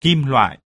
kim loại.